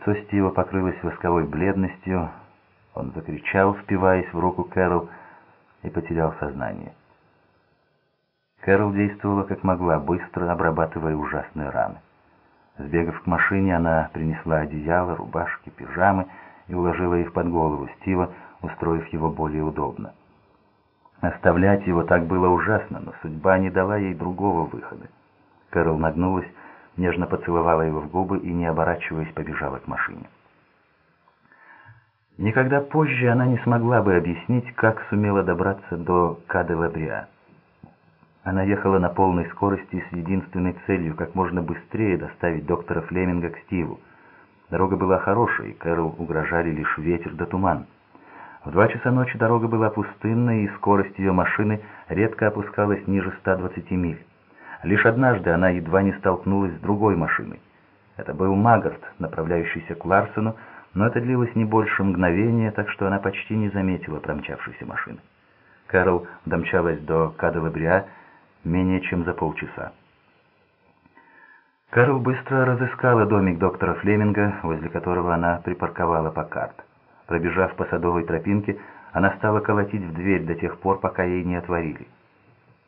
Лицо Стива покрылось восковой бледностью. Он закричал, впиваясь в руку Кэрол, и потерял сознание. Кэрол действовала как могла, быстро обрабатывая ужасные раны. Сбегав к машине, она принесла одеяло, рубашки, пижамы и уложила их под голову Стива, устроив его более удобно. Оставлять его так было ужасно, но судьба не дала ей другого выхода. Кэрол нагнулась, нежно поцеловала его в губы и, не оборачиваясь, побежала к машине. Никогда позже она не смогла бы объяснить, как сумела добраться до Каделабриа. Она ехала на полной скорости с единственной целью как можно быстрее доставить доктора Флеминга к Стиву. Дорога была хорошая, и Кэрол угрожали лишь ветер да туман. В два часа ночи дорога была пустынной, и скорость ее машины редко опускалась ниже 120 миль. Лишь однажды она едва не столкнулась с другой машиной. Это был Магарт, направляющийся к Ларсону, но это длилось не больше мгновения, так что она почти не заметила промчавшейся машины. Кэрол домчалась до Каделабриа менее чем за полчаса. Кэрол быстро разыскала домик доктора Флеминга, возле которого она припарковала Покарт. Пробежав по садовой тропинке, она стала колотить в дверь до тех пор, пока ей не отворили.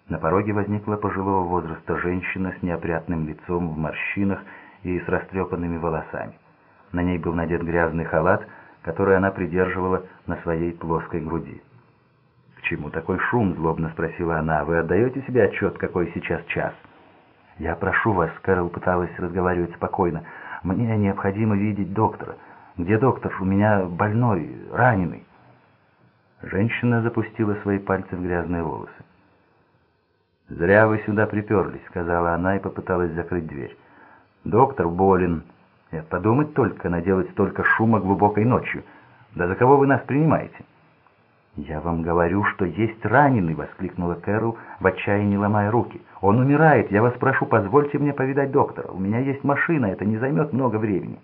На пороге возникла пожилого возраста женщина с неопрятным лицом в морщинах и с растрепанными волосами. На ней был надет грязный халат, который она придерживала на своей плоской груди. «К чему такой шум?» — злобно спросила она. «Вы отдаете себе отчет, какой сейчас час?» «Я прошу вас», — Кэрол пыталась разговаривать спокойно. «Мне необходимо видеть доктора. Где доктор? У меня больной, раненый». Женщина запустила свои пальцы в грязные волосы. «Зря вы сюда приперлись», — сказала она и попыталась закрыть дверь. «Доктор болен. Нет, подумать только, наделать столько шума глубокой ночью. Да за кого вы нас принимаете?» «Я вам говорю, что есть раненый!» — воскликнула Кэрол, в отчаянии ломая руки. «Он умирает! Я вас прошу, позвольте мне повидать доктора. У меня есть машина, это не займет много времени».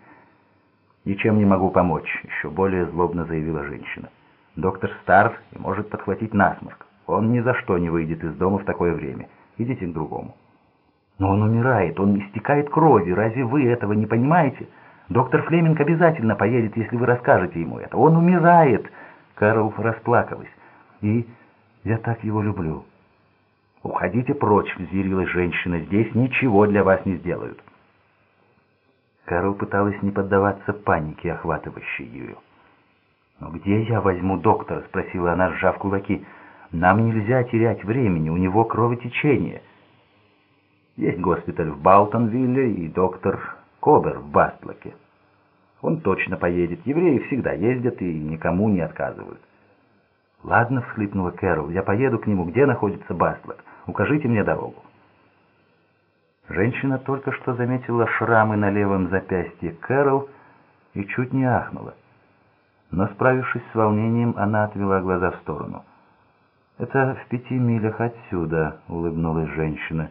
«Ничем не могу помочь», — еще более злобно заявила женщина. «Доктор стар и может подхватить насморк. Он ни за что не выйдет из дома в такое время. Идите к другому». «Но он умирает, он истекает кровью. Разве вы этого не понимаете? Доктор Флеминг обязательно поедет, если вы расскажете ему это. Он умирает!» Кэрол расплакалась. «И я так его люблю». «Уходите прочь», — взъярилась женщина. «Здесь ничего для вас не сделают». Кэрол пыталась не поддаваться панике, охватывающей ее. «Но где я возьму доктора?» — спросила она, сжав кулаки. «Нам нельзя терять времени, у него кровотечение». «Есть госпиталь в Балтонвилле и доктор Кобер в Бастлоке». Он точно поедет. Евреи всегда ездят и никому не отказывают. «Ладно», — всхлипнула Кэрол, — «я поеду к нему. Где находится Бастлок? Укажите мне дорогу». Женщина только что заметила шрамы на левом запястье Кэрол и чуть не ахнула. Но, справившись с волнением, она отвела глаза в сторону. «Это в пяти милях отсюда», — улыбнулась женщина.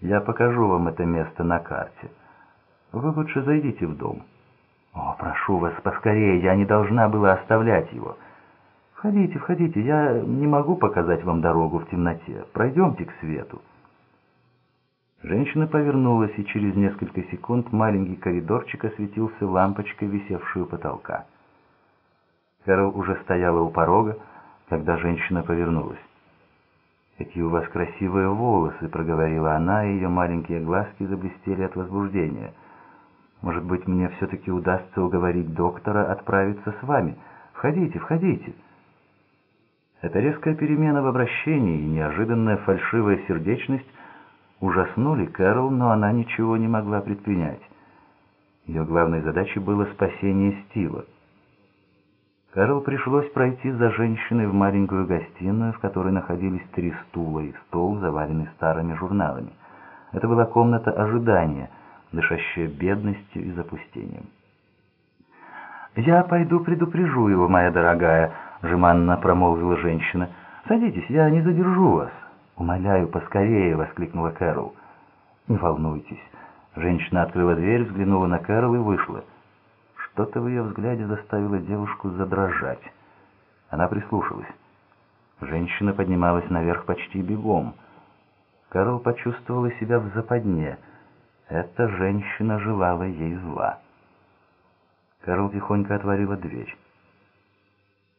«Я покажу вам это место на карте. Вы лучше зайдите в дом». «О, прошу вас, поскорее, я не должна была оставлять его». «Входите, входите, я не могу показать вам дорогу в темноте. Пройдемте к свету». Женщина повернулась, и через несколько секунд маленький коридорчик осветился лампочкой, висевшей у потолка. Кэрол уже стояла у порога, когда женщина повернулась. «Какие у вас красивые волосы!» — проговорила она, и ее маленькие глазки заблестели от возбуждения — может быть, мне все-таки удастся уговорить доктора отправиться с вами. Входите, входите». Эта резкая перемена в обращении и неожиданная фальшивая сердечность ужаснули Кэрол, но она ничего не могла предпринять. Ее главной задачей было спасение Стива. Кэрол пришлось пройти за женщиной в маленькую гостиную, в которой находились три стула и стол, заваленный старыми журналами. Это была комната ожидания — дышащая бедностью и запустением. «Я пойду предупрежу его, моя дорогая», — жеманно промолвила женщина. «Садитесь, я не задержу вас». «Умоляю, поскорее!» — воскликнула Кэрол. «Не волнуйтесь». Женщина открыла дверь, взглянула на Кэрол и вышла. Что-то в ее взгляде заставило девушку задрожать. Она прислушалась. Женщина поднималась наверх почти бегом. Кэрол почувствовала себя в западне — эта женщина желала ей зла. Кэрол тихонько отворила дверь.